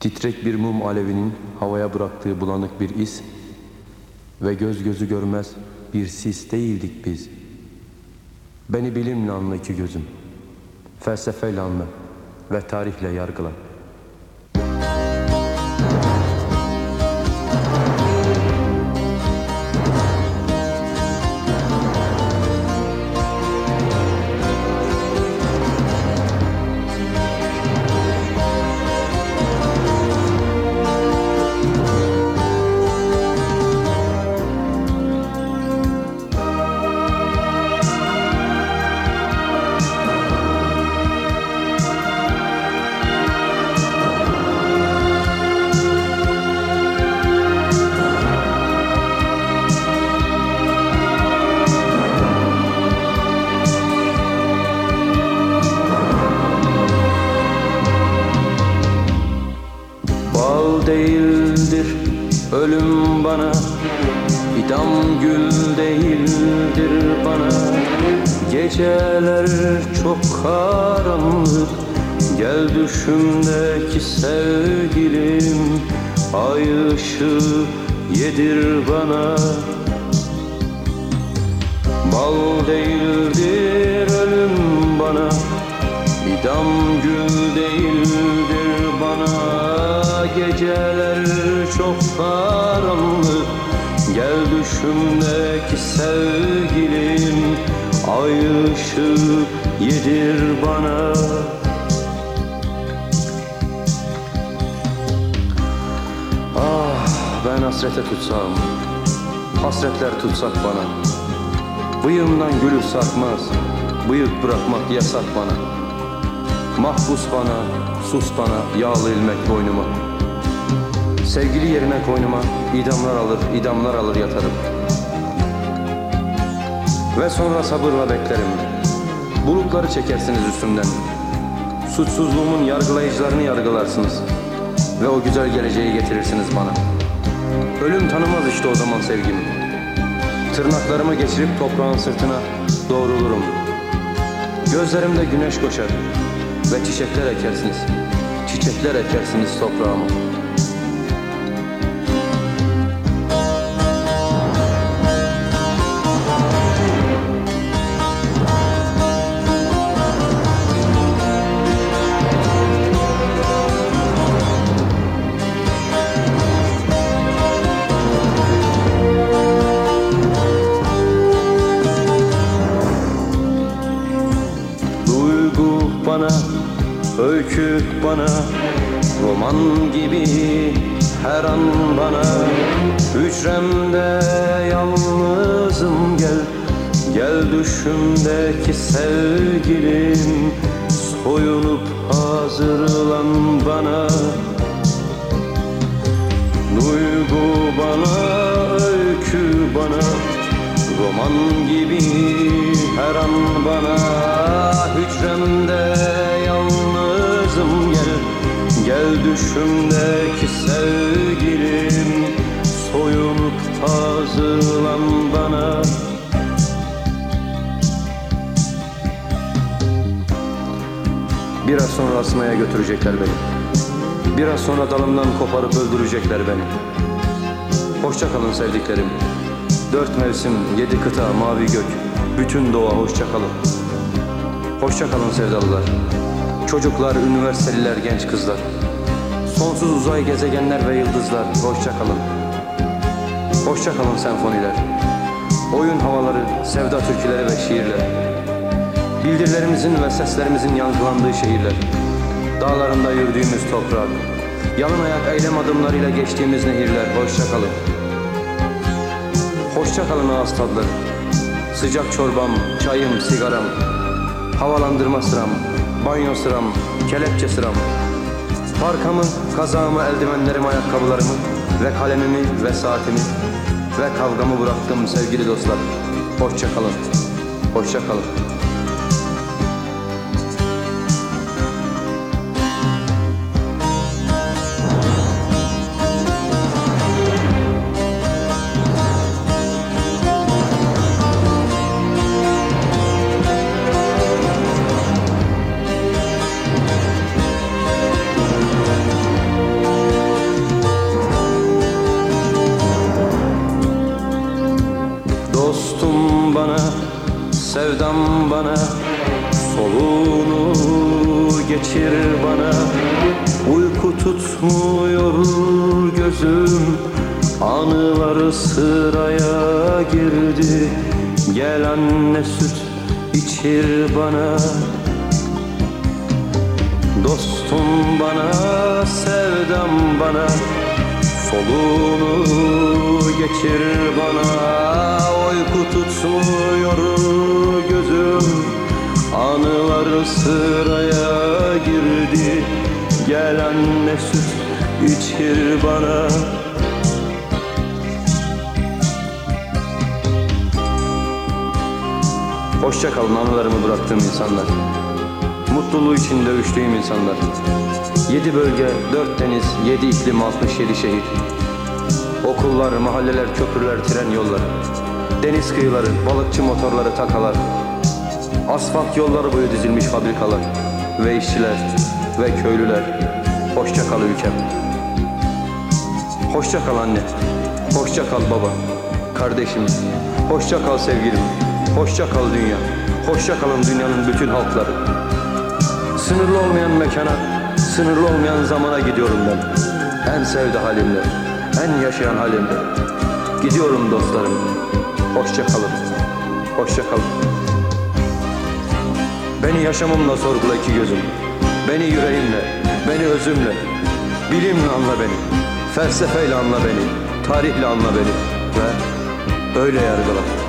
Titrek bir mum alevinin havaya bıraktığı bulanık bir iz ve göz gözü görmez bir sis değildik biz. Beni bilimle anla iki gözüm, felsefeyle anla ve tarihle yargıla. Değildir bana. Geceler çok karanlık. Gel düşümdeki sevgilim. Ay ışığı yedir bana. Bal değildir ölüm bana. İdam gül değildir bana. Geceler çok karanlık düşümdeki sevgilim Ay ışığı yedir bana. Ah ben hasrete tutsam Hasretler tutsak bana. Bıyığımdan gülü sarkmaz Bıyık bırakmak yasak bana. Mahpus bana, sus bana Yağlı ilmek boynuma Sevgili yerine koynuma idamlar alır, idamlar alır yatarım Ve sonra sabırla beklerim Bulutları çekersiniz üstümden Suçsuzluğumun yargılayıcılarını yargılarsınız Ve o güzel geleceği getirirsiniz bana Ölüm tanımaz işte o zaman sevgimi Tırnaklarımı geçirip toprağın sırtına doğrulurum. Gözlerimde güneş koşar ve çiçekler ekersiniz. Çiçekler ekersiniz toprağıma. Bana, öykü bana Roman gibi her an bana. Hücremde yalnızım gel Gel düşümdeki sevgilim. Soyunup hazırlan bana. Duygu bana, öykü bana. Roman gibi her an bana düşümdeki sevgilim Soyunup hazırlan bana. Biraz sonra asmaya götürecekler beni. Biraz sonra dalımdan koparıp öldürecekler beni. Hoşça kalın sevdiklerim. Dört mevsim, yedi kıta, mavi gök. Bütün doğa hoşça kalın. Hoşça kalın sevdalılar. Çocuklar, üniversiteliler, genç kızlar Sonsuz uzay gezegenler ve yıldızlar. Hoşça kalın. Hoşça kalın senfoniler. Oyun havaları, sevda türküleri ve şiirler. Bildirilerimizin ve seslerimizin yankılandığı şehirler. Dağlarında yürüdüğümüz toprak. Yalın ayak eylem adımlarıyla geçtiğimiz nehirler. Hoşça kalın. Hoşça kalın ağız tadları. Sıcak çorbam, çayım, sigaram. Havalandırma sıram, banyo sıram, kelepçe sıram Parkamı, kazağımı, eldivenlerimi, ayakkabılarımı Ve kalemimi ve saatimi Ve kavgamı bıraktım sevgili dostlar. Hoşça kalın, hoşça kalın geçir bana. Uyku tutmuyor gözüm. Anıları sıraya girdi. Gel anne süt içir bana. Dostum bana, sevdam bana. Soluğunu geçir bana. Uyku tutmuyor gözüm. Anılar sıraya girdi. Gel anne süt içir bana. Hoşça kalın anılarımı bıraktığım insanlar. Mutluluğu için dövüştüğüm insanlar. Yedi bölge, dört deniz, yedi iklim, altmış yedi şehir. Okullar, mahalleler, köprüler, tren yolları. Deniz kıyıları, balıkçı motorları, takalar Asfalt yolları boyu dizilmiş fabrikalar Ve işçiler ve köylüler. Hoşça kal ülkem. Hoşça kal anne. Hoşça kal baba. Kardeşim. Hoşça kal sevgilim. Hoşça kal dünya. Hoşça kalın dünyanın bütün halkları. Sınırlı olmayan mekana Sınırlı olmayan zamana gidiyorum ben. En sevdi halimle En yaşayan halimle. Gidiyorum dostlarım. Hoşça kalın. Hoşça kalın Beni yaşamımla sorgula iki gözüm. Beni yüreğimle, beni özümle. Bilimle anla beni. Felsefeyle anla beni. Tarihle anla beni. Ve öyle yargıla